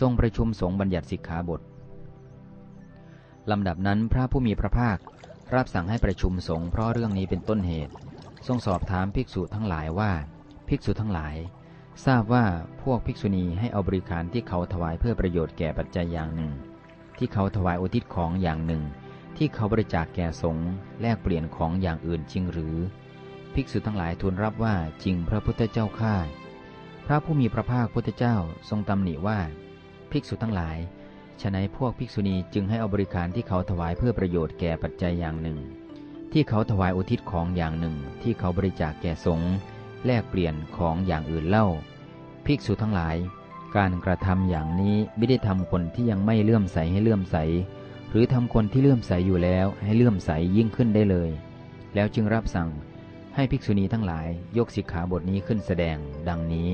ทรงประชุมสงฆ์บัญญัติสิกขาบทลำดับนั้นพระผู้มีพระภาครับสั่งให้ประชุมสงฆ์เพราะเรื่องนี้เป็นต้นเหตุ ทรงสอบถามภิกษุทั้งหลายว่า ภิกษุทั้งหลาย ทราบว่าพวกภิกษุณีให้เอาบริการที่เขาถวายเพื่อประโยชน์แก่ปัจจัยอย่างหนึ่ง ที่เขาถวายอุทิศของอย่างหนึ่ง ที่เขาบริจาคแก่สงฆ์แลกเปลี่ยนของอย่างอื่นจริงหรือ ภิกษุทั้งหลายทูลรับว่าจริงพระพุทธเจ้าข้าพระผู้มีพระภาคพุทธเจ้าทรงตำหนิว่า ภิกษุทั้งหลาย ฉะนั้นพวกภิกษุณีจึงให้เอาบริการที่เขาถวายเพื่อประโยชน์แก่ปัจจัยอย่างหนึ่ง ที่เขาถวายอุทิศของอย่างหนึ่ง ที่เขาบริจาคแก่สงฆ์แลกเปลี่ยนของอย่างอื่นเล่า ภิกษุทั้งหลาย การกระทำอย่างนี้ไม่ได้ทำคนที่ยังไม่เลื่อมใสให้เลื่อมใส หรือทำคนที่เลื่อมใสอยู่แล้วให้เลื่อมใสยิ่งขึ้นได้เลย แล้วจึงรับสั่งให้ภิกษุณีทั้งหลายยกสิกขาบทนี้ขึ้นแสดงดังนี้